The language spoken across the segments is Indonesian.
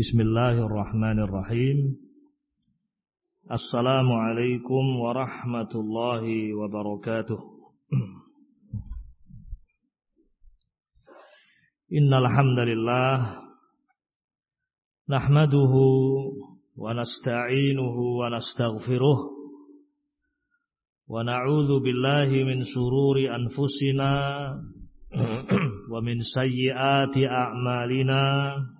Bismillahirrahmanirrahim. Assalamualaikum warahmatullahi wabarakatuh. Innal hamdalillah nahmaduhu wa nasta'inuhu wa nastaghfiruh wa na'udzu billahi min shururi anfusina wa min sayyiati a'malina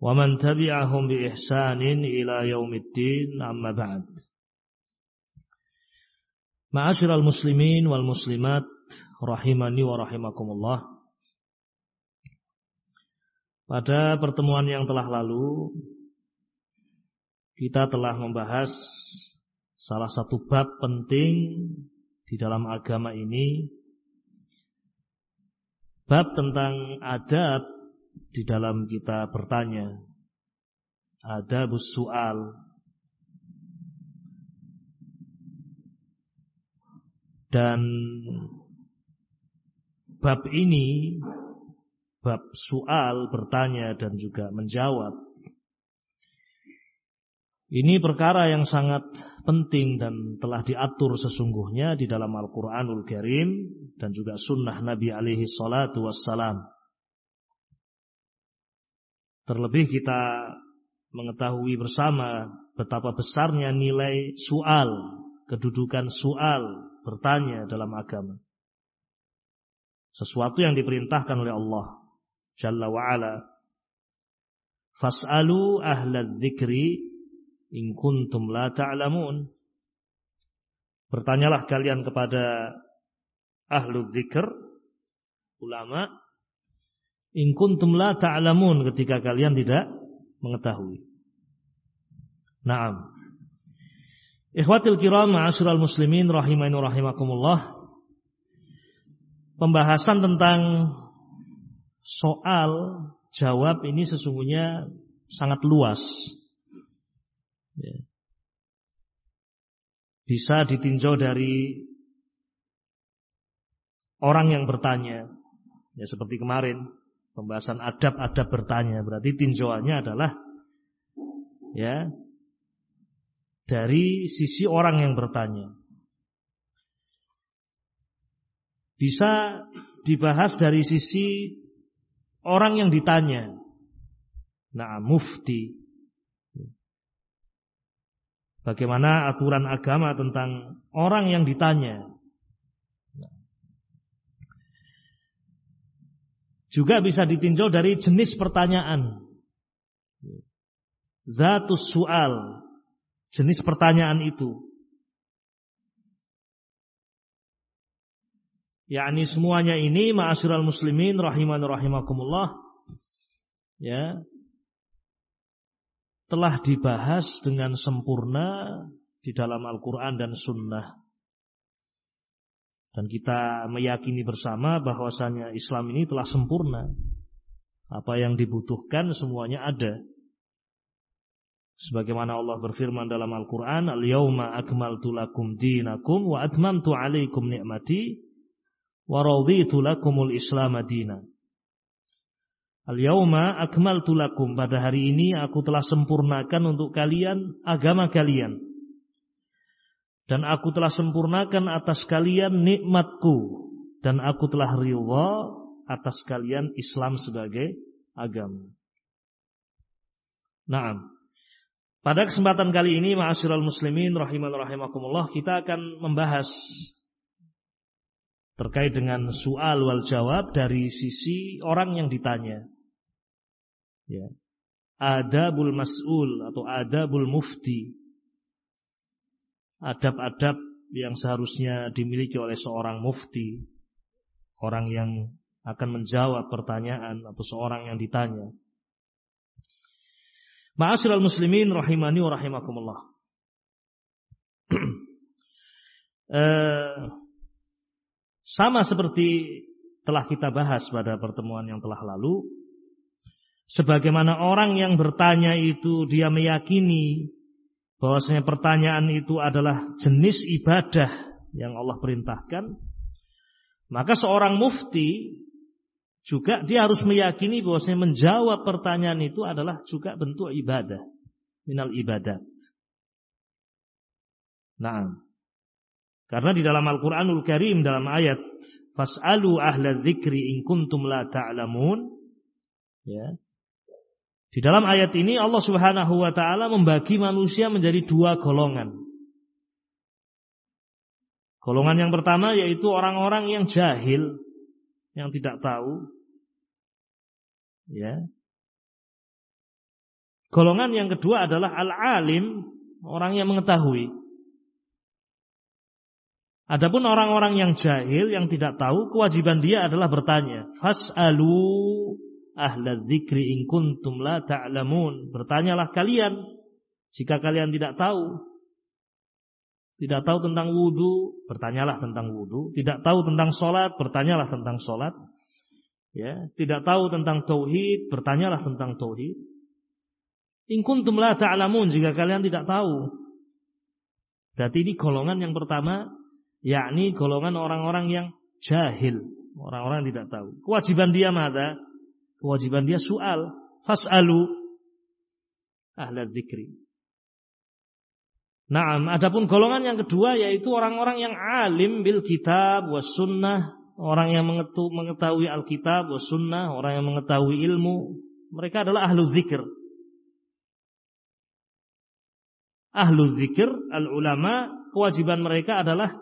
ومن تبعهم بإحسان إلى يوم الدين أما بعد معاشر المسلمين والمسلمات rahimani wa rahimakumullah Pada pertemuan yang telah lalu kita telah membahas salah satu bab penting di dalam agama ini bab tentang adab di dalam kita bertanya. Ada soal. Dan bab ini bab soal bertanya dan juga menjawab. Ini perkara yang sangat penting dan telah diatur sesungguhnya di dalam Al-Quranul Karim dan juga sunnah Nabi alaihi salatu wassalam. Terlebih kita mengetahui bersama betapa besarnya nilai soal, kedudukan soal, bertanya dalam agama. Sesuatu yang diperintahkan oleh Allah Jalla wa'ala. Fas'alu ahla dzikri in kuntum la ta'lamun. Bertanyalah kalian kepada ahlu dzikr, ulama, In kuntum la ta'lamun ketika kalian tidak mengetahui. Naam. Ikhwatil kiram ma'asyiral muslimin rahimani rahimakumullah. Pembahasan tentang soal jawab ini sesungguhnya sangat luas. Ya. Bisa ditinjau dari orang yang bertanya. Ya seperti kemarin Pembahasan adab-adab bertanya berarti tinjauannya adalah ya dari sisi orang yang bertanya. Bisa dibahas dari sisi orang yang ditanya. Nah, mufti. Bagaimana aturan agama tentang orang yang ditanya. Juga bisa ditinjau dari jenis pertanyaan. Zatus su'al. Jenis pertanyaan itu. yakni semuanya ini ma'asyiral muslimin rahiman rahimakumullah ya telah dibahas dengan sempurna di dalam Al-Qur'an dan sunnah dan kita meyakini bersama bahwasanya Islam ini telah sempurna. Apa yang dibutuhkan semuanya ada. Sebagaimana Allah berfirman dalam Al-Quran, Al-yawma akmaltu lakum dinakum wa atmamtu alaikum ni'mati wa raditu lakumul islam adina. Al-yawma akmaltu lakum. Pada hari ini aku telah sempurnakan untuk kalian agama kalian dan aku telah sempurnakan atas kalian nikmatku dan aku telah ridha atas kalian Islam sebagai agama. Naam. Pada kesempatan kali ini ma'asyiral muslimin rahiman rahimakumullah kita akan membahas terkait dengan soal wal jawab dari sisi orang yang ditanya. Ya. Adabul mas'ul atau adabul mufti adab-adab yang seharusnya dimiliki oleh seorang mufti, orang yang akan menjawab pertanyaan atau seorang yang ditanya. Ma'asyiral muslimin rahimani wa rahimakumullah. Eh, sama seperti telah kita bahas pada pertemuan yang telah lalu, sebagaimana orang yang bertanya itu dia meyakini bahwasanya pertanyaan itu adalah jenis ibadah yang Allah perintahkan, maka seorang mufti juga dia harus meyakini bahwasanya menjawab pertanyaan itu adalah juga bentuk ibadah, minal ibadat. Nah, karena di dalam Al-Qur'anul Karim dalam ayat fas'alu ahla dzikri in kuntum la ta'lamun ya. Di dalam ayat ini Allah Subhanahu wa taala membagi manusia menjadi dua golongan. Golongan yang pertama yaitu orang-orang yang jahil, yang tidak tahu. Ya. Golongan yang kedua adalah al-alim, orang yang mengetahui. Adapun orang-orang yang jahil, yang tidak tahu, kewajiban dia adalah bertanya. Fas'alu ahla dzikri in kuntum la ta'lamun. Bertanyalah kalian jika kalian tidak tahu. Tidak tahu tentang wudhu, bertanyalah tentang wudhu. Tidak tahu tentang solat, bertanyalah tentang solat. Ya, tidak tahu tentang tauhid, bertanyalah tentang tauhid. In kuntum la ta'lamun jika kalian tidak tahu. Berarti ini golongan yang pertama, yakni golongan orang-orang yang jahil, orang-orang tidak tahu. Kewajiban dia mana? Kewajiban dia soal, fas'alu ahla dzikri. Nah, adapun golongan yang kedua yaitu orang-orang yang alim bil kitab was sunnah, orang yang mengetahui Alkitab was sunnah, orang yang mengetahui ilmu. Mereka adalah ahlu zikir. Ahlu zikir, al ulama, kewajiban mereka adalah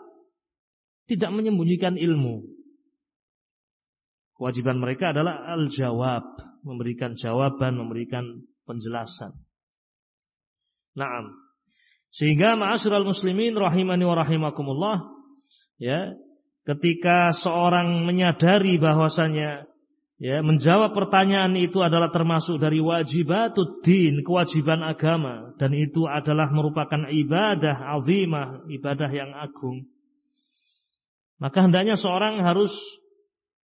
tidak menyembunyikan ilmu. Kewajiban mereka adalah al jawab, memberikan jawaban, memberikan penjelasan. Naam. Sehingga ma'asyiral muslimin rahimani wa rahimakumullah ya, ketika seorang menyadari bahwasanya ya menjawab pertanyaan itu adalah termasuk dari wajibatud din, kewajiban agama dan itu adalah merupakan ibadah azimah, ibadah yang agung. Maka hendaknya seorang harus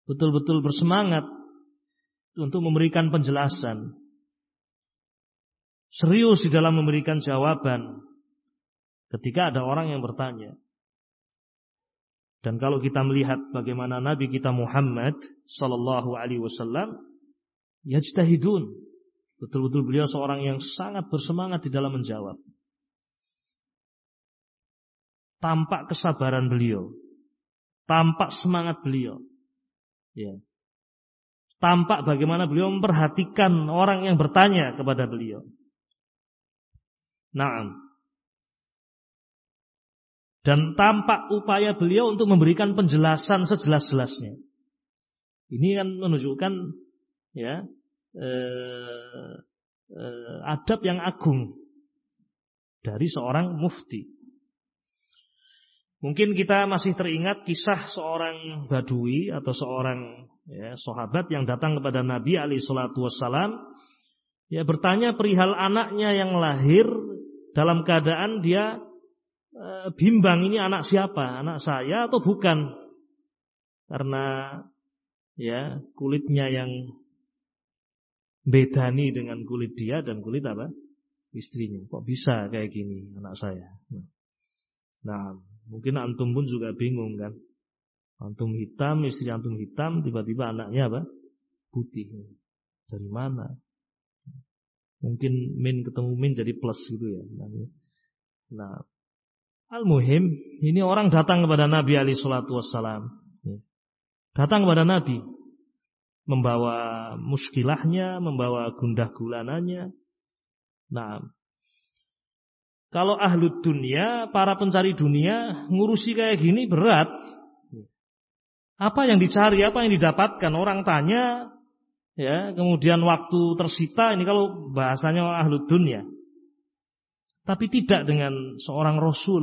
betul-betul bersemangat untuk memberikan penjelasan. Serius di dalam memberikan jawaban ketika ada orang yang bertanya. Dan kalau kita melihat bagaimana Nabi kita Muhammad sallallahu alaihi wasallam yajtahidun. Betul-betul beliau seorang yang sangat bersemangat di dalam menjawab. Tampak kesabaran beliau, tampak semangat beliau. Ya. Tampak bagaimana beliau memperhatikan orang yang bertanya kepada beliau. Naam dan tampak upaya beliau untuk memberikan penjelasan sejelas-jelasnya. Ini kan menunjukkan ya eh, eh, adab yang agung dari seorang mufti. Mungkin kita masih teringat kisah seorang badui atau seorang ya, sahabat yang datang kepada Nabi Ali Shallallahu Wasallam, ya bertanya perihal anaknya yang lahir dalam keadaan dia Eh, bimbang ini anak siapa, anak saya atau bukan? Karena ya kulitnya yang bedani dengan kulit dia dan kulit apa? Istrinya. Kok bisa kayak gini anak saya? Nah, mungkin antum pun juga bingung kan? Antum hitam, istri antum hitam, tiba-tiba anaknya apa? Putih. Dari mana? Mungkin min ketemu min jadi plus gitu ya. Nah, Al-Muhim, ini orang datang kepada Nabi Ali Shallallahu Wasallam. Datang kepada Nabi, membawa muskilahnya, membawa gundah gulananya. Nah, kalau ahlu dunia, para pencari dunia, ngurusi kayak gini berat. Apa yang dicari, apa yang didapatkan? Orang tanya, ya, kemudian waktu tersita. Ini kalau bahasanya ahlu dunia. Tapi tidak dengan seorang Rasul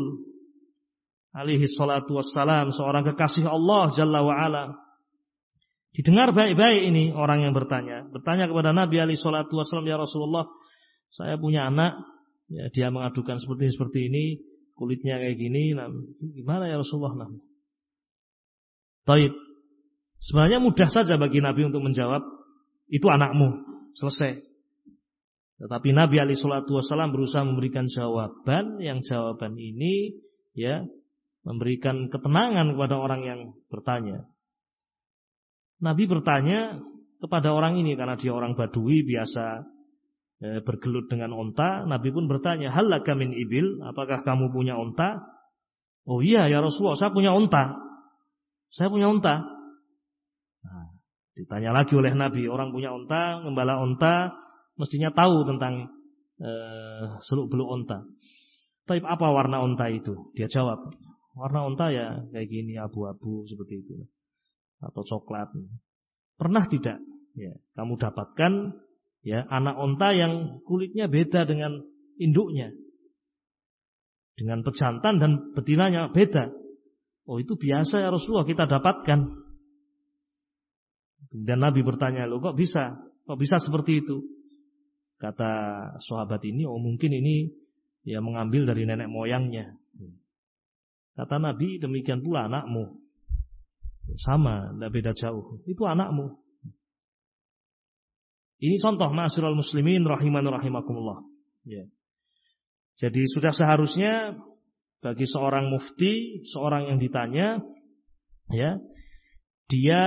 alaihi salatu wassalam, seorang kekasih Allah Jalla wa'ala. Didengar baik-baik ini orang yang bertanya. Bertanya kepada Nabi alaihi salatu wassalam, Ya Rasulullah, saya punya anak, ya, dia mengadukan seperti seperti ini, kulitnya kayak gini, nah, gimana ya Rasulullah? Nah. Taib. Sebenarnya mudah saja bagi Nabi untuk menjawab, itu anakmu, selesai. Tetapi Nabi Ali Shallallahu Wasallam berusaha memberikan jawaban yang jawaban ini ya memberikan ketenangan kepada orang yang bertanya. Nabi bertanya kepada orang ini karena dia orang Badui biasa bergelut dengan onta. Nabi pun bertanya, Hal min ibil, apakah kamu punya onta? Oh iya ya Rasulullah, saya punya onta. Saya punya onta. Nah, ditanya lagi oleh Nabi, orang punya onta, ngembala onta, mestinya tahu tentang uh, seluk beluk onta. Tapi apa warna onta itu? Dia jawab, warna onta ya kayak gini abu-abu seperti itu atau coklat. Pernah tidak? Ya, kamu dapatkan ya anak onta yang kulitnya beda dengan induknya, dengan pejantan dan betinanya beda. Oh itu biasa ya Rasulullah kita dapatkan. Dan Nabi bertanya, lo kok bisa? Kok bisa seperti itu? Kata sahabat ini, oh mungkin ini ya mengambil dari nenek moyangnya. Kata Nabi, demikian pula anakmu. Sama, tidak beda jauh. Itu anakmu. Ini contoh ma'asyiral muslimin rahiman rahimakumullah. Ya. Jadi sudah seharusnya bagi seorang mufti, seorang yang ditanya, ya, dia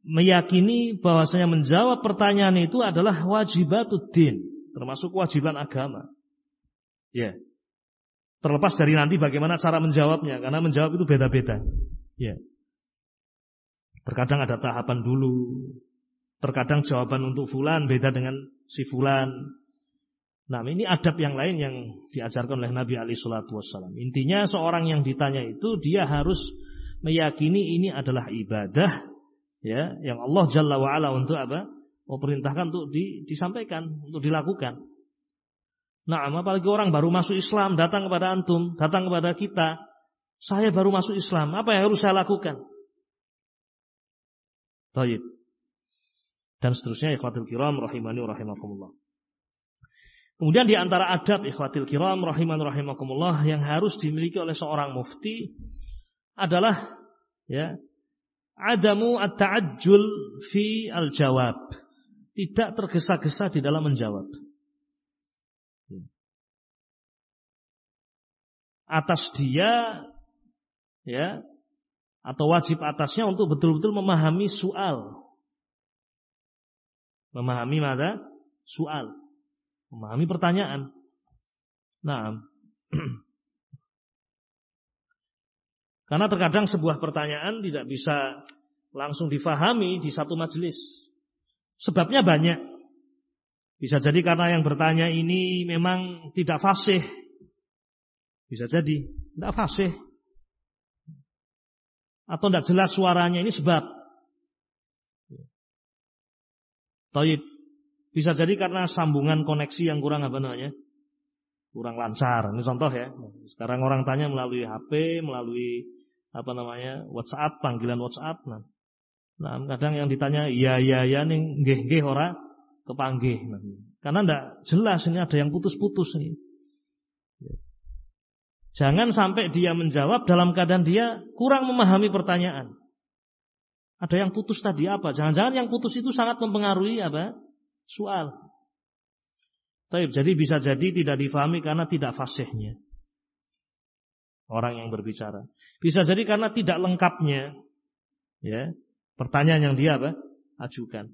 meyakini bahwasanya menjawab pertanyaan itu adalah wajibatuddin, termasuk kewajiban agama. Ya. Terlepas dari nanti bagaimana cara menjawabnya, karena menjawab itu beda-beda. Ya. Terkadang ada tahapan dulu. Terkadang jawaban untuk fulan beda dengan si fulan. Nah, ini adab yang lain yang diajarkan oleh Nabi Ali Shallallahu Wasallam. Intinya seorang yang ditanya itu dia harus meyakini ini adalah ibadah ya yang Allah Jalla wa ala untuk apa? Memerintahkan untuk di, disampaikan, untuk dilakukan. Nah, apalagi orang baru masuk Islam datang kepada antum, datang kepada kita, saya baru masuk Islam, apa yang harus saya lakukan? Taib. Dan seterusnya ikhwatil kiram rahimani rahimakumullah. Kemudian di antara adab ikhwatil kiram rahiman rahimakumullah yang harus dimiliki oleh seorang mufti adalah ya adamu at-ta'ajjul fi al-jawab. Tidak tergesa-gesa di dalam menjawab. Atas dia ya atau wajib atasnya untuk betul-betul memahami soal. Memahami mana? Soal. Memahami pertanyaan. Nah, Karena terkadang sebuah pertanyaan tidak bisa langsung difahami di satu majelis. Sebabnya banyak. Bisa jadi karena yang bertanya ini memang tidak fasih. Bisa jadi tidak fasih. Atau tidak jelas suaranya ini sebab. Taib. Bisa jadi karena sambungan koneksi yang kurang apa namanya? Kurang lancar. Ini contoh ya. Sekarang orang tanya melalui HP, melalui apa namanya WhatsApp panggilan WhatsApp nah, nah kadang yang ditanya iya iya ya nih nggih nggih ora kepanggih nah, karena ndak jelas ini ada yang putus-putus ini jangan sampai dia menjawab dalam keadaan dia kurang memahami pertanyaan ada yang putus tadi apa jangan-jangan yang putus itu sangat mempengaruhi apa soal Taib, jadi bisa jadi tidak difahami karena tidak fasihnya orang yang berbicara. Bisa jadi karena tidak lengkapnya ya pertanyaan yang dia apa? ajukan.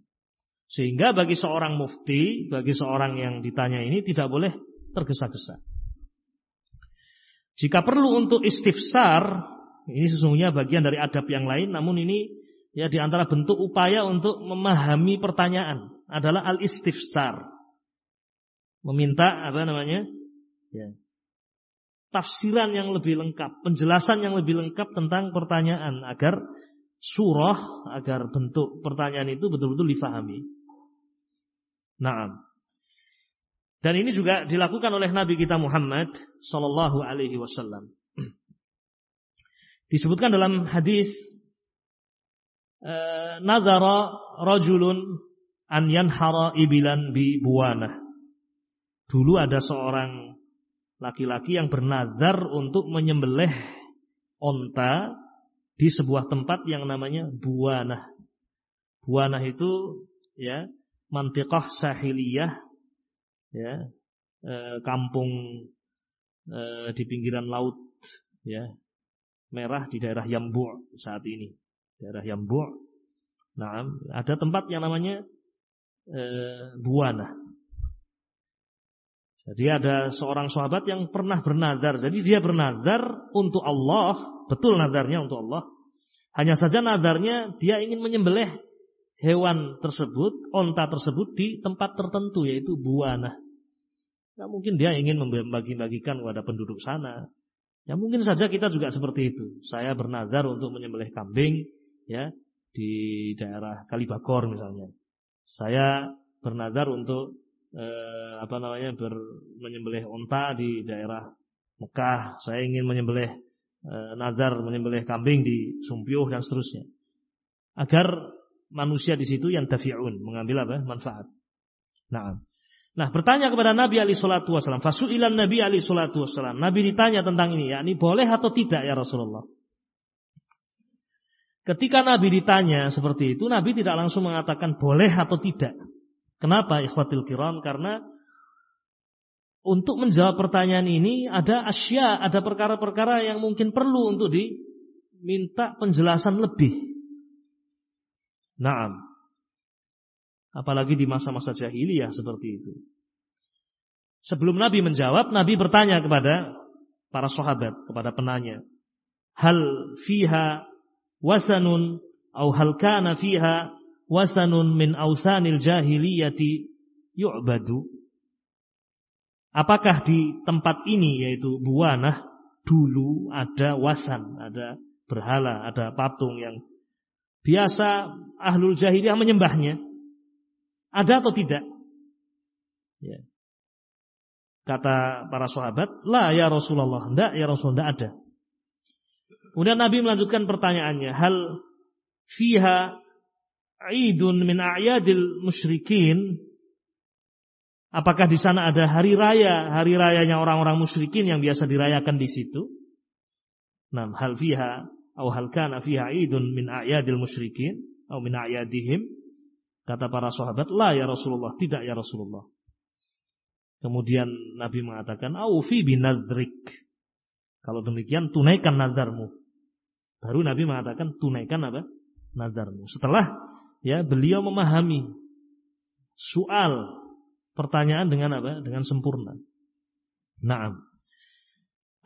Sehingga bagi seorang mufti, bagi seorang yang ditanya ini tidak boleh tergesa-gesa. Jika perlu untuk istifsar, ini sesungguhnya bagian dari adab yang lain, namun ini ya di antara bentuk upaya untuk memahami pertanyaan adalah al-istifsar. Meminta apa namanya? Ya, tafsiran yang lebih lengkap, penjelasan yang lebih lengkap tentang pertanyaan agar surah, agar bentuk pertanyaan itu betul-betul difahami. Nah, dan ini juga dilakukan oleh Nabi kita Muhammad Sallallahu Alaihi Wasallam. Disebutkan dalam hadis Nazara rajulun an yanhara ibilan bi buwana. Dulu ada seorang laki-laki yang bernazar untuk menyembelih onta di sebuah tempat yang namanya buanah. Buanah itu ya mantiqah sahiliyah ya e, kampung e, di pinggiran laut ya merah di daerah Yambu' saat ini. Daerah Yambu' Nah, ada tempat yang namanya e, Buana. Jadi ada seorang sahabat yang pernah bernazar. Jadi dia bernazar untuk Allah, betul nazarnya untuk Allah. Hanya saja nazarnya dia ingin menyembelih hewan tersebut, onta tersebut di tempat tertentu yaitu buana. Ya mungkin dia ingin membagi-bagikan kepada penduduk sana. Ya mungkin saja kita juga seperti itu. Saya bernazar untuk menyembelih kambing ya di daerah Kalibagor misalnya. Saya bernazar untuk eh, apa namanya ber, menyembelih onta di daerah Mekah. Saya ingin menyembelih eh, nazar menyembelih kambing di Sumpiyuh dan seterusnya. Agar manusia di situ yang tafi'un mengambil apa manfaat. Nah, nah bertanya kepada Nabi Ali Shallallahu Wasallam. Nabi Ali Shallallahu Wasallam. Nabi ditanya tentang ini, yakni boleh atau tidak ya Rasulullah. Ketika Nabi ditanya seperti itu, Nabi tidak langsung mengatakan boleh atau tidak. Kenapa ikhwatil kiram? Karena untuk menjawab pertanyaan ini ada asya, ada perkara-perkara yang mungkin perlu untuk diminta penjelasan lebih. Naam. Apalagi di masa-masa jahiliyah seperti itu. Sebelum Nabi menjawab, Nabi bertanya kepada para sahabat, kepada penanya. Hal fiha wasanun au hal kana fiha wasanun min ausanil jahiliyati yu'badu Apakah di tempat ini yaitu Buanah dulu ada wasan, ada berhala, ada patung yang biasa ahlul jahiliyah menyembahnya? Ada atau tidak? Ya. Kata para sahabat, "La ya Rasulullah." Tidak ya Rasulullah, tidak ada. Kemudian Nabi melanjutkan pertanyaannya, hal fiha idun min a'yadil musyrikin? Apakah di sana ada hari raya, hari rayanya orang-orang musyrikin yang biasa dirayakan di situ? Nah, hal fiha atau hal kana fiha idun min a'yadil musyrikin atau min a'yadihim? Kata para sahabat, "La ya Rasulullah, tidak ya Rasulullah." Kemudian Nabi mengatakan, "Aufi binadrik." Kalau demikian tunaikan nazarmu. Baru Nabi mengatakan tunaikan apa? Nazarmu. Setelah ya beliau memahami soal pertanyaan dengan apa? Dengan sempurna. Naam.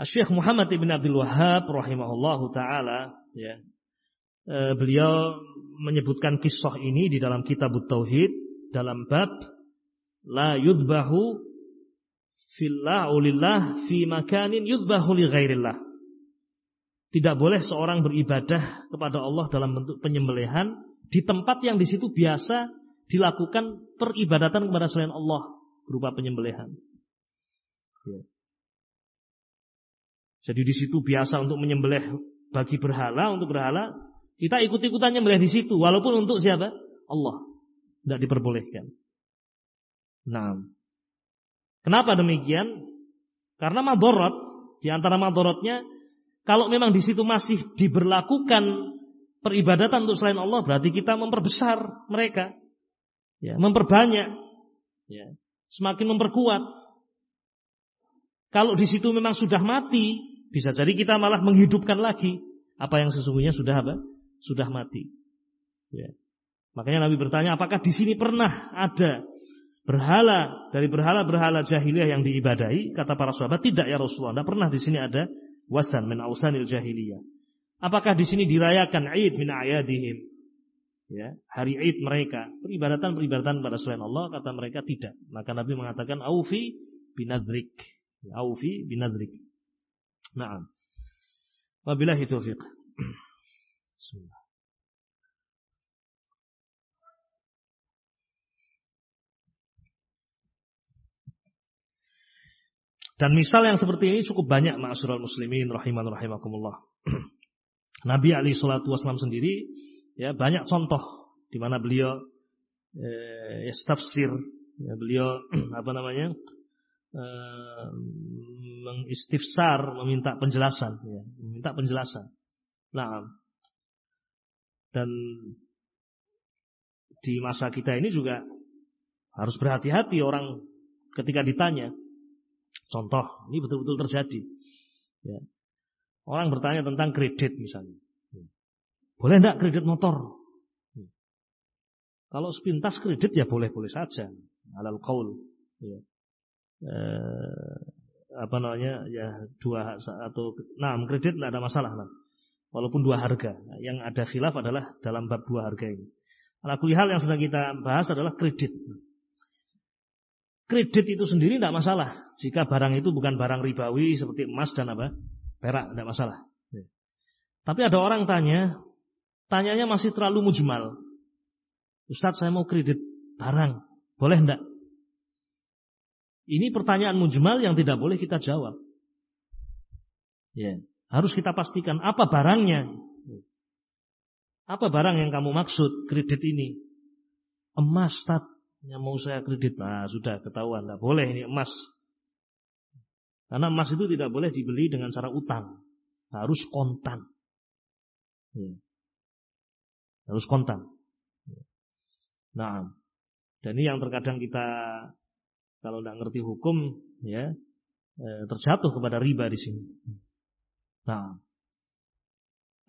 Syekh Muhammad ibn Abdul Wahab rahimahullahu taala ya e, beliau menyebutkan kisah ini di dalam kitab Tauhid dalam bab la yudbahu fillah ulillah fi makanin yudbahu li ghairillah tidak boleh seorang beribadah kepada Allah dalam bentuk penyembelihan di tempat yang di situ biasa dilakukan peribadatan kepada selain Allah berupa penyembelihan. Ya. Jadi di situ biasa untuk menyembelih bagi berhala untuk berhala, kita ikut-ikutan nyembelih di situ walaupun untuk siapa? Allah. Tidak diperbolehkan. Nah, kenapa demikian? Karena madorot di antara madorotnya kalau memang di situ masih diberlakukan peribadatan untuk selain Allah, berarti kita memperbesar mereka, ya, memperbanyak, ya, semakin memperkuat. Kalau di situ memang sudah mati, bisa jadi kita malah menghidupkan lagi apa yang sesungguhnya sudah apa? Sudah mati. Ya. Makanya Nabi bertanya, apakah di sini pernah ada berhala dari berhala-berhala jahiliyah yang diibadahi? Kata para sahabat, tidak ya Rasulullah. Tidak pernah di sini ada wasan min ausanil jahiliyah. Apakah di sini dirayakan Id min ayadihim? Ya, hari Id mereka, peribadatan-peribadatan pada selain Allah kata mereka tidak. Maka Nabi mengatakan aufi binadrik. Aufi binadrik. Naam. Wabillahi taufiq. Bismillah. Dan misal yang seperti ini cukup banyak ma'asyiral muslimin rahiman rahimakumullah. Nabi Ali Shallallahu Wasallam sendiri ya banyak contoh di mana beliau eh, tafsir ya, beliau apa namanya eh, mengistifsar, meminta penjelasan, ya, meminta penjelasan. Nah, dan di masa kita ini juga harus berhati-hati orang ketika ditanya. Contoh, ini betul-betul terjadi. Ya. Orang bertanya tentang kredit misalnya. Boleh enggak kredit motor? Kalau sepintas kredit ya boleh-boleh saja. Alal qaul. Ya. Eh, apa namanya ya dua atau enam kredit tidak ada masalah lah. Walaupun dua harga. Yang ada khilaf adalah dalam bab dua harga ini. Ala hal yang sedang kita bahas adalah kredit. Kredit itu sendiri tidak masalah. Jika barang itu bukan barang ribawi seperti emas dan apa perak, tidak masalah. Ya. Tapi ada orang tanya, tanyanya masih terlalu mujmal. Ustadz saya mau kredit barang, boleh enggak? Ini pertanyaan mujmal yang tidak boleh kita jawab. Ya, harus kita pastikan apa barangnya. Apa barang yang kamu maksud kredit ini? Emas, Tad. Yang mau saya kredit. Nah, sudah ketahuan. Tidak boleh ini emas. Karena emas itu tidak boleh dibeli dengan cara utang. Harus kontan. Ya. Harus kontan. Nah, dan ini yang terkadang kita kalau tidak ngerti hukum ya eh, terjatuh kepada riba di sini. Nah,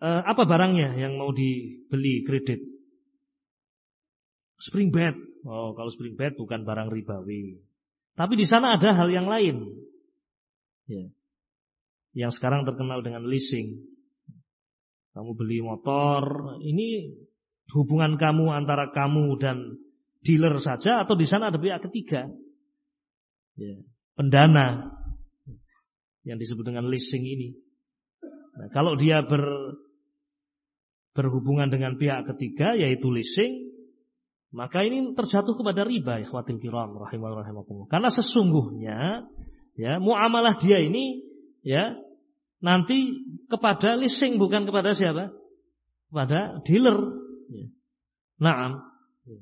eh, apa barangnya yang mau dibeli kredit? Spring bed. Oh, kalau spring bed bukan barang ribawi. Tapi di sana ada hal yang lain. Ya. Yang sekarang terkenal dengan leasing. Kamu beli motor, ini hubungan kamu antara kamu dan dealer saja atau di sana ada pihak ketiga ya, pendana yang disebut dengan leasing ini nah, kalau dia ber, berhubungan dengan pihak ketiga yaitu leasing maka ini terjatuh kepada riba ikhwatil kiram rahimakumullah karena sesungguhnya ya muamalah dia ini ya nanti kepada leasing bukan kepada siapa kepada dealer Ya. Naam. Ya.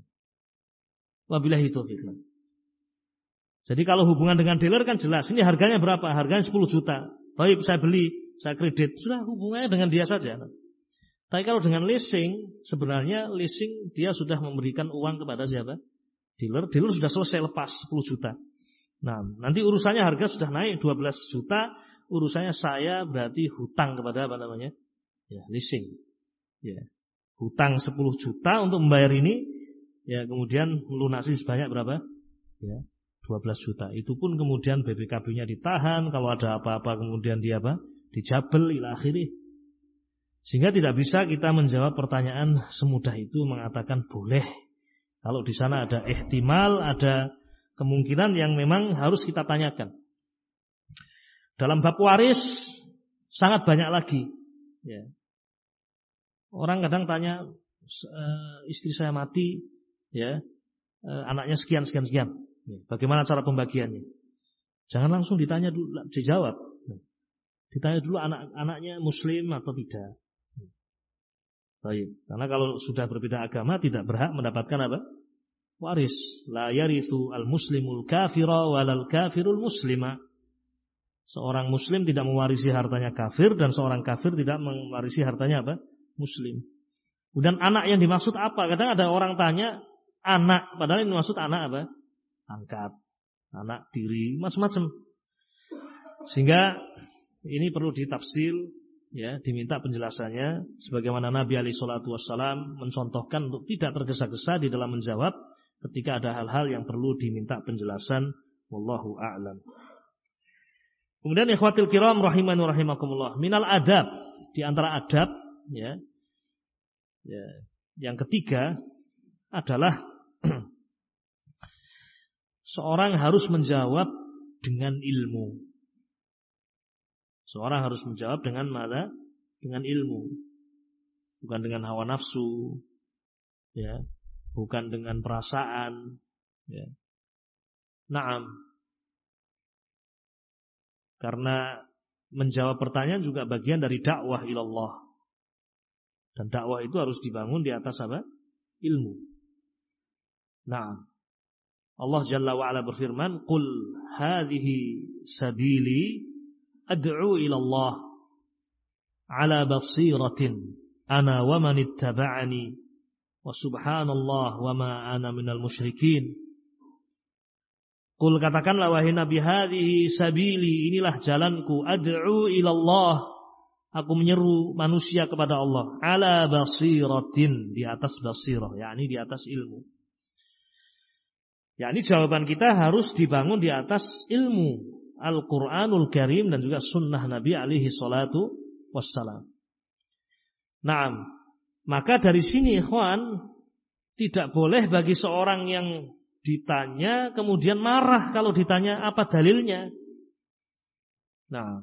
Wabillahi taufiq. Jadi kalau hubungan dengan dealer kan jelas. Ini harganya berapa? Harganya 10 juta. Baik saya beli, saya kredit. Sudah hubungannya dengan dia saja. Tapi kalau dengan leasing, sebenarnya leasing dia sudah memberikan uang kepada siapa? Dealer. Dealer sudah selesai lepas 10 juta. Nah, nanti urusannya harga sudah naik 12 juta. Urusannya saya berarti hutang kepada apa namanya? Ya, leasing. Ya hutang 10 juta untuk membayar ini ya kemudian melunasi sebanyak berapa? Ya, 12 juta. Itu pun kemudian BPKB-nya ditahan, kalau ada apa-apa kemudian dia apa? Dijabel ila akhirnya. Sehingga tidak bisa kita menjawab pertanyaan semudah itu mengatakan boleh. Kalau di sana ada ihtimal, ada kemungkinan yang memang harus kita tanyakan. Dalam bab waris sangat banyak lagi. Ya. Orang kadang tanya e, istri saya mati, ya e, anaknya sekian sekian sekian. Bagaimana cara pembagiannya? Jangan langsung ditanya dulu, dijawab. Ditanya dulu anak-anaknya muslim atau tidak. Baik. Karena kalau sudah berbeda agama tidak berhak mendapatkan apa? Waris. La yarithu al-muslimul kafira walal kafirul muslima. Seorang muslim tidak mewarisi hartanya kafir dan seorang kafir tidak mewarisi hartanya apa? muslim. Kemudian anak yang dimaksud apa? Kadang ada orang tanya anak, padahal yang dimaksud anak apa? Angkat, anak tiri, macam-macam. Sehingga ini perlu ditafsir, ya, diminta penjelasannya, sebagaimana Nabi Shallallahu Wasallam mencontohkan untuk tidak tergesa-gesa di dalam menjawab ketika ada hal-hal yang perlu diminta penjelasan. Wallahu a'lam. Kemudian ikhwatil kiram rahiman rahimakumullah. Minal adab di antara adab ya. Ya, yang ketiga adalah seorang harus menjawab dengan ilmu. Seorang harus menjawab dengan mana? Dengan ilmu. Bukan dengan hawa nafsu, ya, bukan dengan perasaan, ya. Naam. Karena menjawab pertanyaan juga bagian dari dakwah ilallah. Dan dakwah itu harus dibangun di atas apa? Ilmu. Nah, Allah Jalla wa ala berfirman, "Qul hadhihi sabili ad'u ila Allah ala basiratin ana wa man ittaba'ani wa subhanallah wa ma ana minal musyrikin Kul katakanlah wahai Nabi hadhihi sabili inilah jalanku. Ad'u ila Allah. Aku menyeru manusia kepada Allah. Ala basiratin di atas basirah yakni di atas ilmu. Yakni jawaban kita harus dibangun di atas ilmu Al-Qur'anul Karim dan juga sunnah Nabi alaihi salatu wassalam Nah, maka dari sini ikhwan tidak boleh bagi seorang yang ditanya kemudian marah kalau ditanya apa dalilnya. Nah,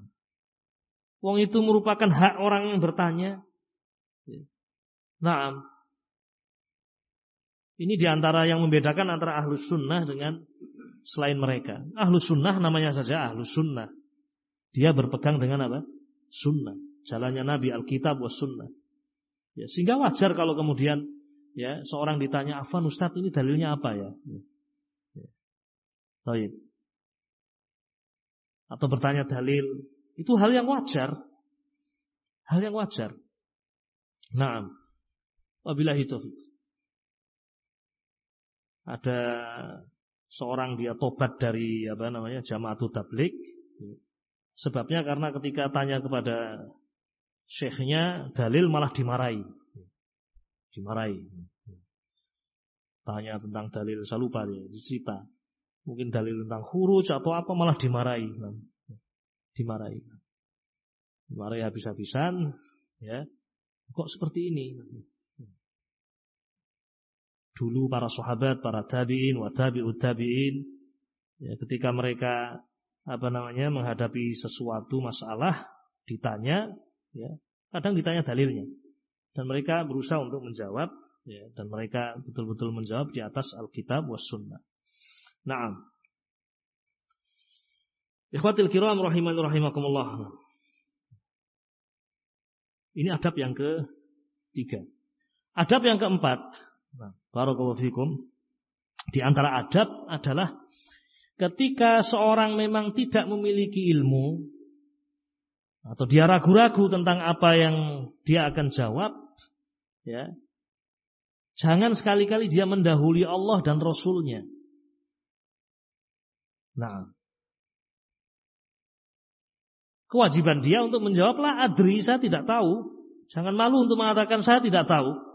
wong itu merupakan hak orang yang bertanya. Nah, ini di antara yang membedakan antara ahlus sunnah dengan selain mereka. Ahlus sunnah namanya saja ahlus sunnah. Dia berpegang dengan apa? Sunnah. Jalannya Nabi Alkitab was sunnah. Ya, sehingga wajar kalau kemudian ya seorang ditanya, "Afan Ustadz ini dalilnya apa ya?" ya. Baik. Atau bertanya dalil, itu hal yang wajar. Hal yang wajar. Nah, wabillahi taufik. Ada seorang dia tobat dari apa namanya jamaatu tablik. Sebabnya karena ketika tanya kepada syekhnya dalil malah dimarahi. Dimarahi. Tanya tentang dalil, saya lupa dia, cerita. Mungkin dalil tentang huruj atau apa malah dimarahi. Dimarahi. Dimarahi habis-habisan. Ya. Kok seperti ini? Dulu para sahabat, para tabi'in, wa tabi'ut tabi'in. Ya, ketika mereka apa namanya menghadapi sesuatu masalah ditanya ya kadang ditanya dalilnya dan mereka berusaha untuk menjawab ya dan mereka betul-betul menjawab di atas Alkitab was sunnah Naam. Ikhwatil kiram rahiman rahimakumullah. Ini adab yang ketiga. Adab yang keempat. Nah, barakallahu fikum. Di antara adab adalah ketika seorang memang tidak memiliki ilmu atau dia ragu-ragu tentang apa yang dia akan jawab, ya. Jangan sekali-kali dia mendahului Allah dan Rasulnya. Nah. Kewajiban dia untuk menjawablah adri saya tidak tahu. Jangan malu untuk mengatakan saya tidak tahu.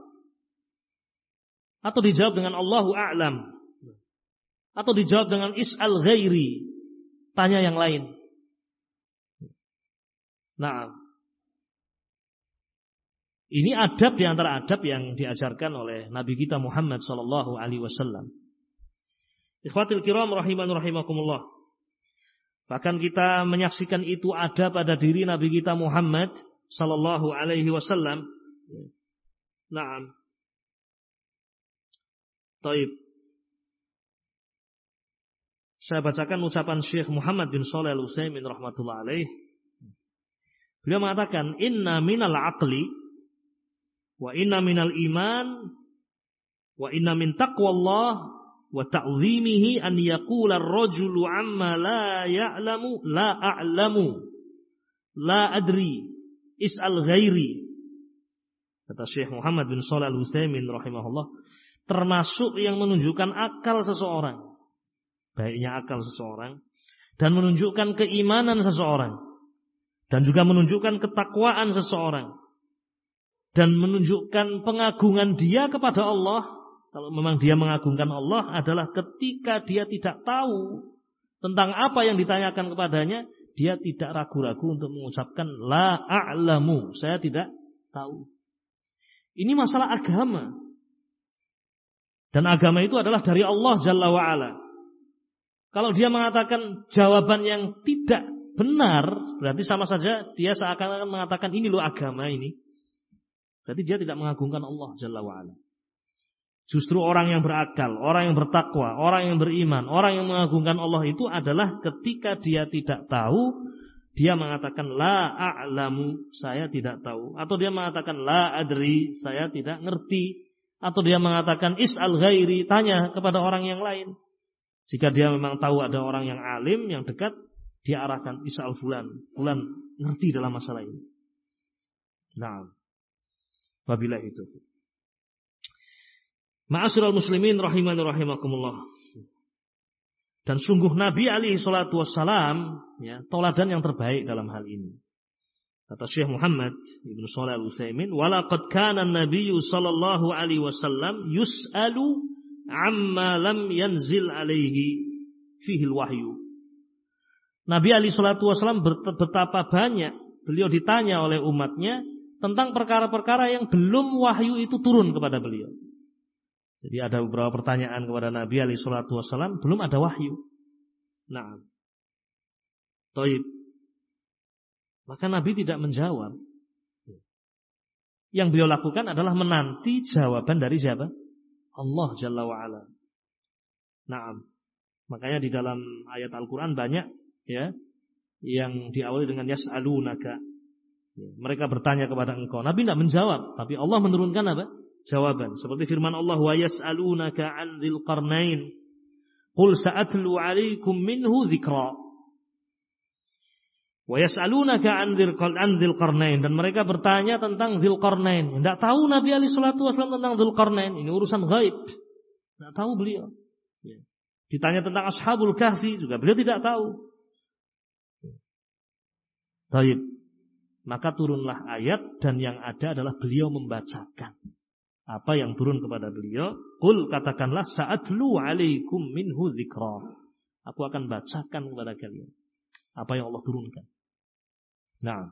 Atau dijawab dengan Allahu a'lam. Atau dijawab dengan is'al ghairi. Tanya yang lain. Nah. Ini adab di antara adab yang diajarkan oleh Nabi kita Muhammad sallallahu alaihi wasallam. Ikhwatil kiram rahiman rahimakumullah. Bahkan kita menyaksikan itu ada pada diri Nabi kita Muhammad sallallahu alaihi wasallam. Naam. Taib. Saya bacakan ucapan Syekh Muhammad bin Shalih Al-Utsaimin rahmatullah alaih. Beliau mengatakan, "Inna minal aqli wa inna minal iman wa inna min taqwallah wa ta'zimihi an yaqula ar-rajulu amma la ya'lamu la a'lamu la adri is'al ghairi kata Syekh Muhammad bin Shalih Al-Utsaimin rahimahullah termasuk yang menunjukkan akal seseorang. Baiknya akal seseorang. Dan menunjukkan keimanan seseorang. Dan juga menunjukkan ketakwaan seseorang. Dan menunjukkan pengagungan dia kepada Allah. Kalau memang dia mengagungkan Allah adalah ketika dia tidak tahu tentang apa yang ditanyakan kepadanya, dia tidak ragu-ragu untuk mengucapkan la a'lamu, saya tidak tahu. Ini masalah agama. Dan agama itu adalah dari Allah Jalla wa'ala. Kalau dia mengatakan jawaban yang tidak benar, berarti sama saja dia seakan-akan mengatakan ini loh agama ini. Berarti dia tidak mengagungkan Allah Jalla wa'ala. Justru orang yang berakal, orang yang bertakwa, orang yang beriman, orang yang mengagungkan Allah itu adalah ketika dia tidak tahu, dia mengatakan la a'lamu, saya tidak tahu. Atau dia mengatakan la adri, saya tidak ngerti. Atau dia mengatakan is'al ghairi, tanya kepada orang yang lain. Jika dia memang tahu ada orang yang alim, yang dekat, dia arahkan isal fulan, fulan ngerti dalam masalah ini. Nah, wabillahi itu. Ma'asyiral muslimin rahimani rahimakumullah. Dan sungguh Nabi alaihi salatu ya, toladan yang terbaik dalam hal ini. Kata Syekh Muhammad Ibn Shalih Al-Utsaimin, "Walaqad kana an-nabiy sallallahu alaihi wasallam yus'alu amma lam yanzil alaihi fihi al-wahyu." Nabi Ali Shallallahu Wasallam betapa banyak beliau ditanya oleh umatnya tentang perkara-perkara yang belum wahyu itu turun kepada beliau. Jadi ada beberapa pertanyaan kepada Nabi Ali Shallallahu Wasallam belum ada wahyu. Nah, toib. Maka Nabi tidak menjawab. Yang beliau lakukan adalah menanti jawaban dari siapa? Allah Jalla wa'ala. Nah, makanya di dalam ayat Al-Quran banyak ya yang diawali dengan yas'alunaka. Ya, mereka bertanya kepada engkau. Nabi tidak menjawab, tapi Allah menurunkan apa? Jawaban. Seperti firman Allah, "Wa yas'alunaka 'an dzil qarnain." Qul sa'atlu 'alaikum minhu dzikra. Wa 'an dzil qarnain dan mereka bertanya tentang dzil qarnain. Tidak tahu Nabi Ali salatu wasallam tentang dzil qarnain. Ini urusan gaib. Tidak tahu beliau. Ya. Ditanya tentang ashabul kahfi juga beliau tidak tahu. Baik. Maka turunlah ayat dan yang ada adalah beliau membacakan apa yang turun kepada beliau. Kul katakanlah saat lu alaikum minhu dzikra. Aku akan bacakan kepada kalian apa yang Allah turunkan. Nah,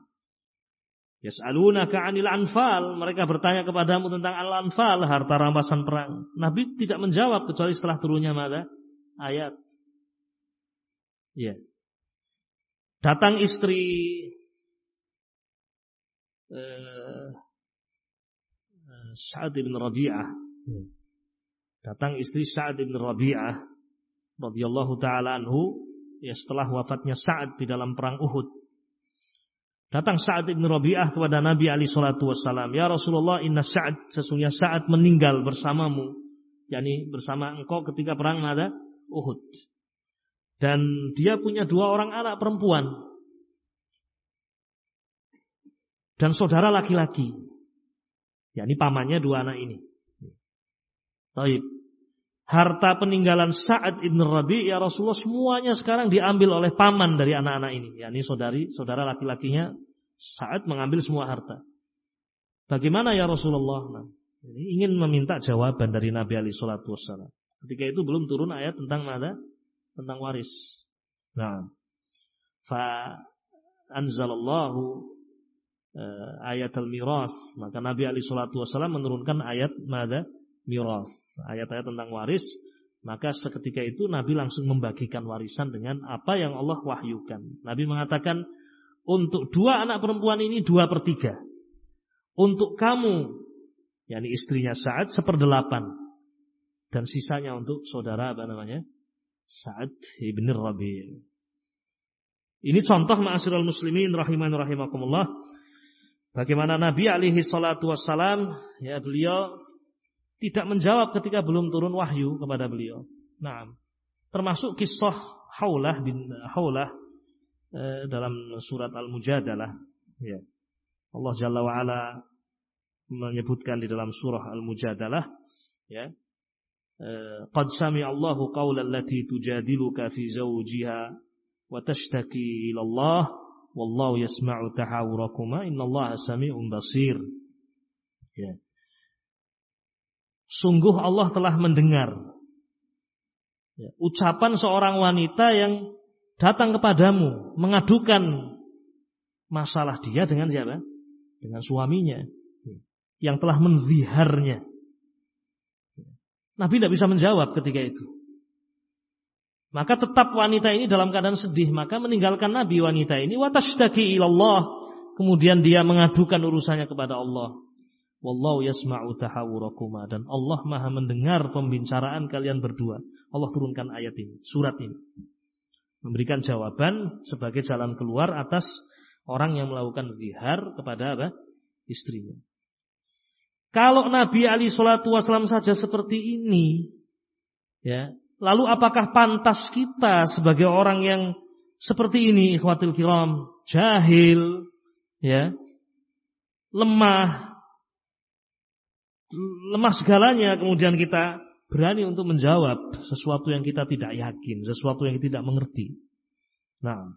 Yas'alunaka 'anil anfal, mereka bertanya kepadamu tentang al-anfal, harta rampasan perang. Nabi tidak menjawab kecuali setelah turunnya mana? Ayat. Ya. Datang istri uh, Sa'ad bin Rabi'ah. Datang istri Sa'ad bin Rabi'ah radhiyallahu taala anhu ya setelah wafatnya Sa'ad di dalam perang Uhud. Datang Sa'ad bin Rabi'ah kepada Nabi Ali salatu wassalam, "Ya Rasulullah, inna Sa'ad sesungguhnya Sa'ad meninggal bersamamu." yakni bersama engkau ketika perang ada Uhud. Dan dia punya dua orang anak perempuan. Dan saudara laki-laki. Ya, ini pamannya dua anak ini. Taib. Harta peninggalan Sa'ad ibn Rabi ya Rasulullah semuanya sekarang diambil oleh paman dari anak-anak ini. Ya, ini saudari, saudara laki-lakinya Sa'ad mengambil semua harta. Bagaimana ya Rasulullah? Nah, ini ingin meminta jawaban dari Nabi Ali Shallallahu Wasallam. Ketika itu belum turun ayat tentang mana? tentang waris. Nah, fa anzalallahu uh, ayat al-miras, maka Nabi Ali Shallallahu Wasallam menurunkan ayat mada miras, ayat-ayat tentang waris. Maka seketika itu Nabi langsung membagikan warisan dengan apa yang Allah wahyukan. Nabi mengatakan untuk dua anak perempuan ini dua per tiga. Untuk kamu, yakni istrinya saat seperdelapan. Dan sisanya untuk saudara apa namanya? Sa'ad ibn Rabi'. Ini contoh ma'asyiral muslimin rahiman rahimakumullah. Bagaimana Nabi alaihi salatu wassalam ya beliau tidak menjawab ketika belum turun wahyu kepada beliau. Nah, termasuk kisah Haulah bin Haulah eh, dalam surat Al-Mujadalah. Ya. Allah Jalla wa ala menyebutkan di dalam surah Al-Mujadalah ya eh, qad sami Allahu qawla allati tujadiluka fi zawjiha wa tashtaki ilallah. Wallahu yasma'u tahawurakuma innallaha sami'un basir ya Sungguh Allah telah mendengar ya, ucapan seorang wanita yang datang kepadamu mengadukan masalah dia dengan siapa? Dengan suaminya yang telah menziharnya Nabi tidak bisa menjawab ketika itu. Maka tetap wanita ini dalam keadaan sedih. Maka meninggalkan Nabi wanita ini. Watashtaki ilallah. Kemudian dia mengadukan urusannya kepada Allah. Wallahu yasma'u tahawurakuma. Dan Allah maha mendengar pembicaraan kalian berdua. Allah turunkan ayat ini. Surat ini. Memberikan jawaban sebagai jalan keluar atas orang yang melakukan zihar kepada apa? istrinya. Kalau Nabi Ali Shallallahu Wasallam saja seperti ini, ya, lalu apakah pantas kita sebagai orang yang seperti ini ikhwatil kiram, jahil, ya, lemah, lemah segalanya kemudian kita berani untuk menjawab sesuatu yang kita tidak yakin, sesuatu yang tidak mengerti. Nah,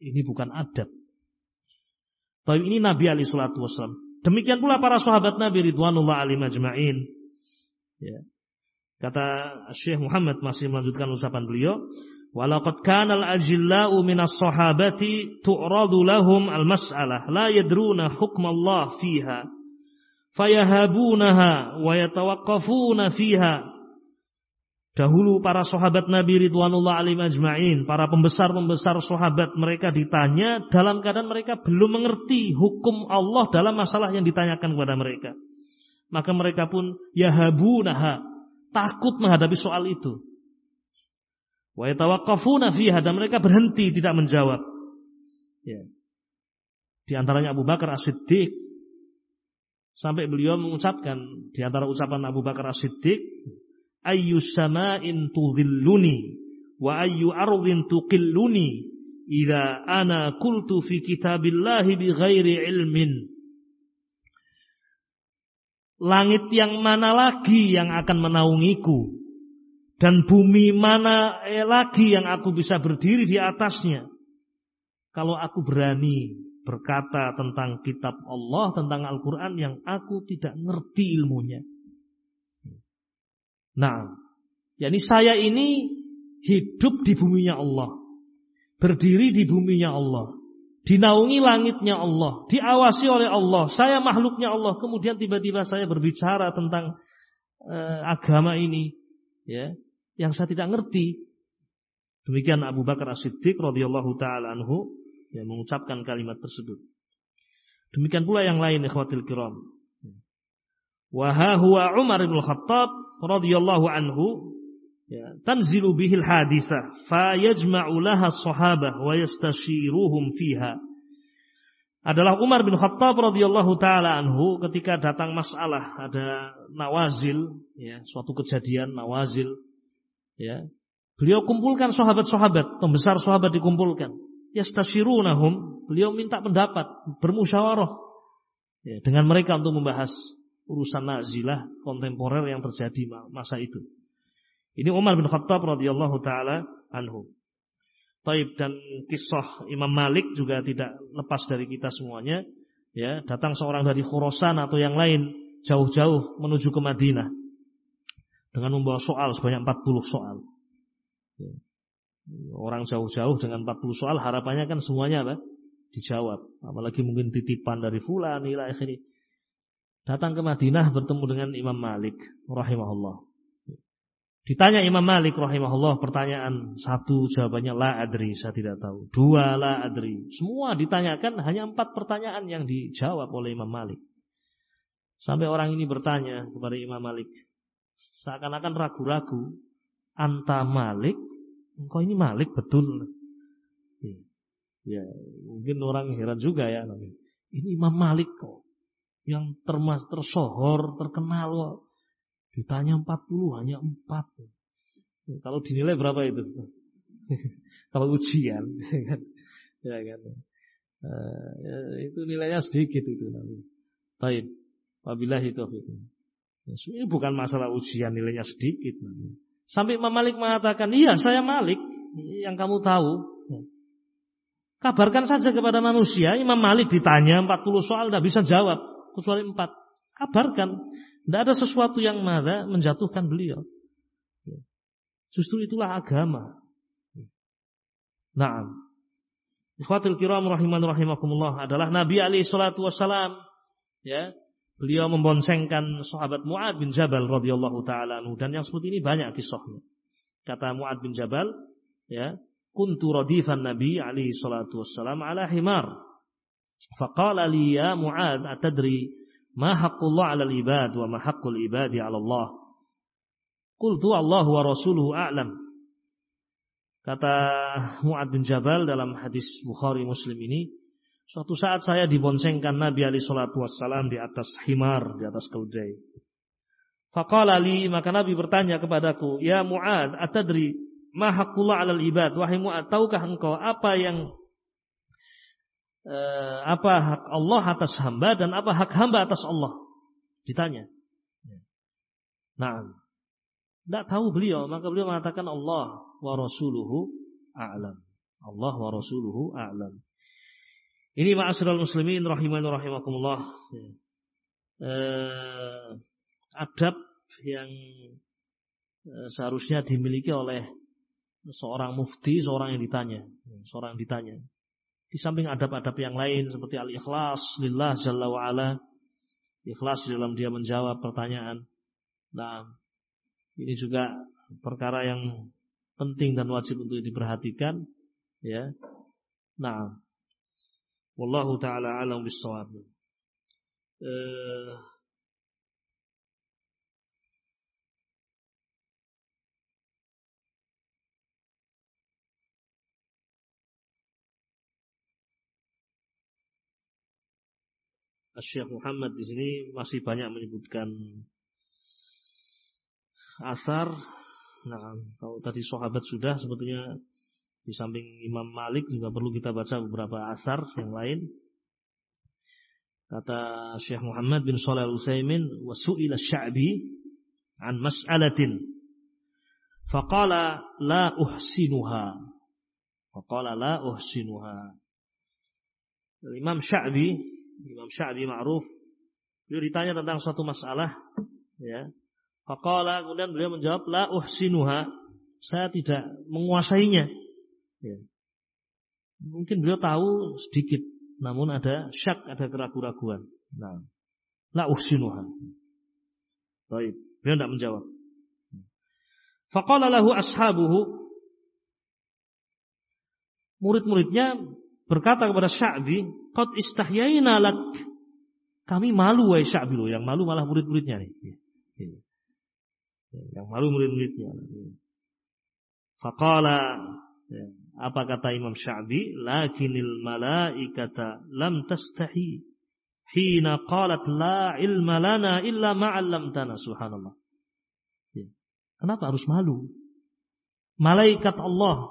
ini bukan adab. Tapi ini Nabi Ali Shallallahu Wasallam. Demikian pula para sahabat Nabi Ridwanullah Ali Majma'in. Ya. Kata Syekh Muhammad masih melanjutkan ucapan beliau, Walaqad kana al-ajillau minas sahabati tu'radu lahum al-mas'alah la yadruna hukm Allah fiha fayahabunaha wa yatawaqqafuna fiha Dahulu para sahabat Nabi Ridwanullah alim ajma'in, para pembesar-pembesar sahabat mereka ditanya dalam keadaan mereka belum mengerti hukum Allah dalam masalah yang ditanyakan kepada mereka. Maka mereka pun yahabunaha, takut menghadapi soal itu. Wa yatawaqqafuna fiha dan mereka berhenti tidak menjawab. Ya. Di antaranya Abu Bakar As-Siddiq sampai beliau mengucapkan di antara ucapan Abu Bakar As-Siddiq ayyu sama'in tudhilluni wa ayyu ardhin tuqilluni idza ana qultu fi kitabillahi bighairi ilmin. Langit yang mana lagi yang akan menaungiku? Dan bumi mana eh, lagi yang aku bisa berdiri di atasnya? Kalau aku berani berkata tentang kitab Allah tentang Al-Qur'an yang aku tidak ngerti ilmunya Nah, yakni saya ini hidup di buminya Allah. Berdiri di buminya Allah. Dinaungi langitnya Allah. Diawasi oleh Allah. Saya makhluknya Allah. Kemudian tiba-tiba saya berbicara tentang uh, agama ini. ya Yang saya tidak ngerti. Demikian Abu Bakar As-Siddiq radhiyallahu taala anhu yang mengucapkan kalimat tersebut. Demikian pula yang lain ikhwatil kiram. Wa huwa Umar bin Khattab radhiyallahu anhu ya, tanzilu bihil hadisah fa yajma'u laha sahabah wa yastashiruhum fiha adalah Umar bin Khattab radhiyallahu taala anhu ketika datang masalah ada nawazil ya suatu kejadian nawazil ya beliau kumpulkan sahabat-sahabat pembesar sahabat dikumpulkan yastashirunahum beliau minta pendapat bermusyawarah ya, dengan mereka untuk membahas urusan nazilah kontemporer yang terjadi masa itu. Ini Umar bin Khattab radhiyallahu taala anhu. Taib dan kisah Imam Malik juga tidak lepas dari kita semuanya. Ya, datang seorang dari Khurasan atau yang lain jauh-jauh menuju ke Madinah dengan membawa soal sebanyak 40 soal. Ya. Orang jauh-jauh dengan 40 soal harapannya kan semuanya apa? Dijawab. Apalagi mungkin titipan dari fulan ila akhirnya datang ke Madinah bertemu dengan Imam Malik rahimahullah. Ditanya Imam Malik rahimahullah pertanyaan satu jawabannya la adri saya tidak tahu. Dua la adri. Semua ditanyakan hanya empat pertanyaan yang dijawab oleh Imam Malik. Sampai orang ini bertanya kepada Imam Malik. Seakan-akan ragu-ragu. Anta Malik. Engkau ini Malik betul. Ya, mungkin orang heran juga ya. Ini Imam Malik kok yang termas tersohor, terkenal kok. Ditanya 40 hanya 4. Kalau dinilai berapa itu? Kalau ujian ya kan. Uh, ya, itu nilainya sedikit itu nanti. Baik. Wabillahi taufiq. Ya, ini bukan masalah ujian nilainya sedikit nanti. Sampai Imam Malik mengatakan, "Iya, saya Malik yang kamu tahu." Kabarkan saja kepada manusia, Imam Malik ditanya 40 soal tidak bisa jawab kecuali empat. Kabarkan. Tidak ada sesuatu yang mana menjatuhkan beliau. Justru itulah agama. Nah, Ikhwatul kiram rahiman rahimakumullah adalah Nabi alaihi salatu wassalam ya. Beliau memboncengkan sahabat Muad bin Jabal radhiyallahu taala dan yang seperti ini banyak kisahnya. Kata Muad bin Jabal ya, kuntu radifan Nabi alaihi salatu wassalam ala himar Faqala li ya Mu'ad atadri ma haqqullah 'alal ibad wa ma haqqul ibadi 'ala Allah. Qultu Allah wa rasuluhu a'lam. Kata Mu'ad bin Jabal dalam hadis Bukhari Muslim ini, suatu saat saya diboncengkan Nabi alaihi salatu wassalam di atas himar, di atas keledai. Faqala li, maka Nabi bertanya kepadaku, "Ya Mu'ad, atadri ma 'alal ibad? Wahai Mu'ad tahukah engkau apa yang eh, apa hak Allah atas hamba dan apa hak hamba atas Allah? Ditanya. Nah tidak tahu beliau maka beliau mengatakan Allah wa rasuluhu a'lam. Allah wa rasuluhu a'lam ini ma'asyiral muslimin rahimani rahimakumullah eh, adab yang eh, seharusnya dimiliki oleh seorang mufti, seorang yang ditanya, seorang yang ditanya. Di samping adab-adab yang lain seperti al-ikhlas lillah jalla wa ala, ikhlas dalam dia menjawab pertanyaan. Nah, ini juga perkara yang penting dan wajib untuk diperhatikan, ya. Nah, wallahu taala alam bisawab. Eh, Syekh Muhammad di sini masih banyak menyebutkan asar. Nah, kalau tadi sahabat sudah sebetulnya di samping Imam Malik juga perlu kita baca beberapa asar yang lain. Kata Syekh Muhammad bin Shalih Al-Utsaimin, "Wa su'ila Sya'bi an mas'alatin." Faqala la uhsinuha. Faqala la uhsinuha. Imam Sya'bi Imam Sya'bi ma'ruf. Beliau ditanya tentang suatu masalah, ya. Faqala kemudian beliau menjawab la uhsinuha. Saya tidak menguasainya. Ya. Mungkin beliau tahu sedikit, namun ada syak, ada keraguan-raguan. Nah, la uhsinuha. Baik, beliau tidak menjawab. Faqala lahu ashabuhu murid-muridnya berkata kepada Sya'bi, "Qad istahyaina lak." Kami malu wahai Sya'bi loh, yang malu malah murid-muridnya nih. Yang malu murid-muridnya. Faqala apa kata Imam Sya'bi? Lakinil malaikata lam tastahi hina qalat la ilma lana illa ma 'allamtana subhanallah. Kenapa harus malu? Malaikat Allah.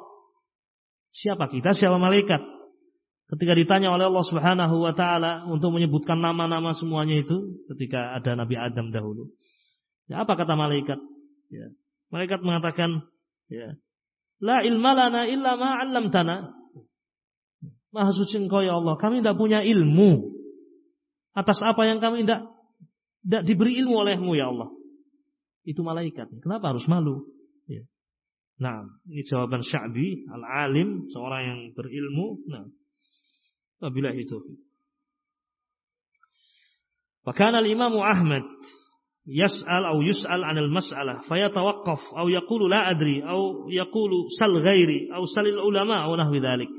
Siapa kita? Siapa malaikat? Ketika ditanya oleh Allah Subhanahu wa taala untuk menyebutkan nama-nama semuanya itu ketika ada Nabi Adam dahulu. Ya, apa kata malaikat? Ya. Malaikat mengatakan, ya, La ilma lana illa ma 'allamtana. Maha suci engkau ya Allah, kami tidak punya ilmu atas apa yang kami tidak tidak diberi ilmu olehmu ya Allah. Itu malaikat. Kenapa harus malu? Ya. Nah, ini jawaban Sya'bi, al-alim, seorang yang berilmu. Nah, Wabillahi taufiq. Fakana al-Imam Ahmad yas'al atau yus'al 'anil mas'alah fayatawaqqaf aw yaqulu la adri aw yaqulu sal ghairi aw salil ulama aw nahwi dzalik.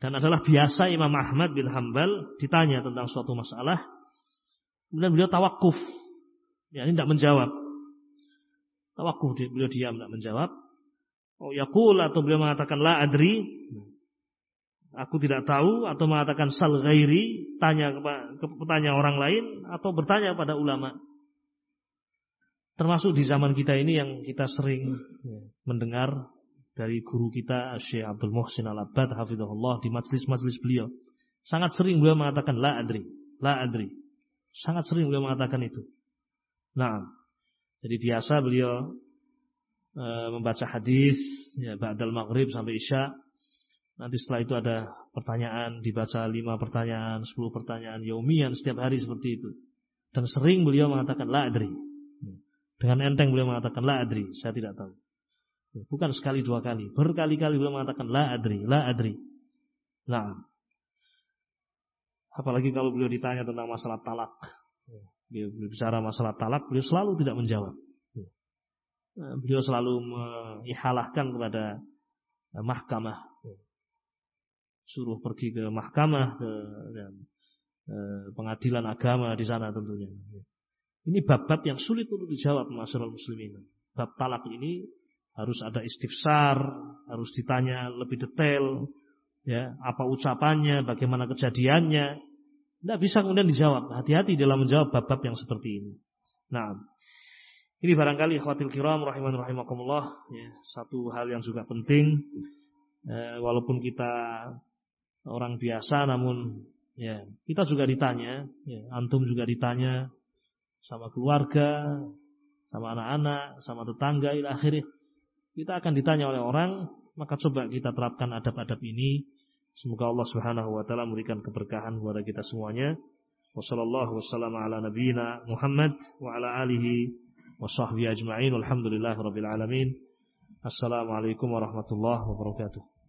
Dan adalah biasa Imam Ahmad bin Hambal ditanya tentang suatu masalah kemudian beliau tawakuf. Ya, ini tidak menjawab. Tawakuf beliau diam tidak menjawab. Oh yaqul atau beliau mengatakan la adri Aku tidak tahu atau mengatakan sal ghairi, tanya kepada orang lain atau bertanya pada ulama. Termasuk di zaman kita ini yang kita sering mendengar dari guru kita Syekh Abdul Muhsin Al-Abbad hafizahullah di majlis-majlis beliau. Sangat sering beliau mengatakan la adri, la adri. Sangat sering beliau mengatakan itu. Nah, jadi biasa beliau e, membaca hadis ya ba'dal maghrib sampai isya Nanti setelah itu ada pertanyaan, dibaca lima pertanyaan, sepuluh pertanyaan, yaumian setiap hari seperti itu. Dan sering beliau mengatakan la adri. Dengan enteng beliau mengatakan la adri, saya tidak tahu. Bukan sekali dua kali, berkali-kali beliau mengatakan la adri, la adri. Nah, apalagi kalau beliau ditanya tentang masalah talak, beliau bicara masalah talak, beliau selalu tidak menjawab. Beliau selalu mengihalahkan kepada mahkamah suruh pergi ke mahkamah ke dan, e, pengadilan agama di sana tentunya. Ini bab-bab yang sulit untuk dijawab masyarakat muslimin. Bab talak ini harus ada istifsar, harus ditanya lebih detail, ya apa ucapannya, bagaimana kejadiannya. Tidak bisa kemudian dijawab. Hati-hati dalam menjawab bab-bab yang seperti ini. Nah, Ini barangkali ikhwatil kiram rahiman rahimakumullah ya, satu hal yang juga penting eh, walaupun kita orang biasa namun ya kita juga ditanya ya, antum juga ditanya sama keluarga, sama anak-anak, sama tetangga, akhirnya. Kita akan ditanya oleh orang, maka coba kita terapkan adab-adab ini. Semoga Allah Subhanahu wa taala memberikan keberkahan kepada kita semuanya. Wassallallahu Assalamualaikum warahmatullahi wabarakatuh.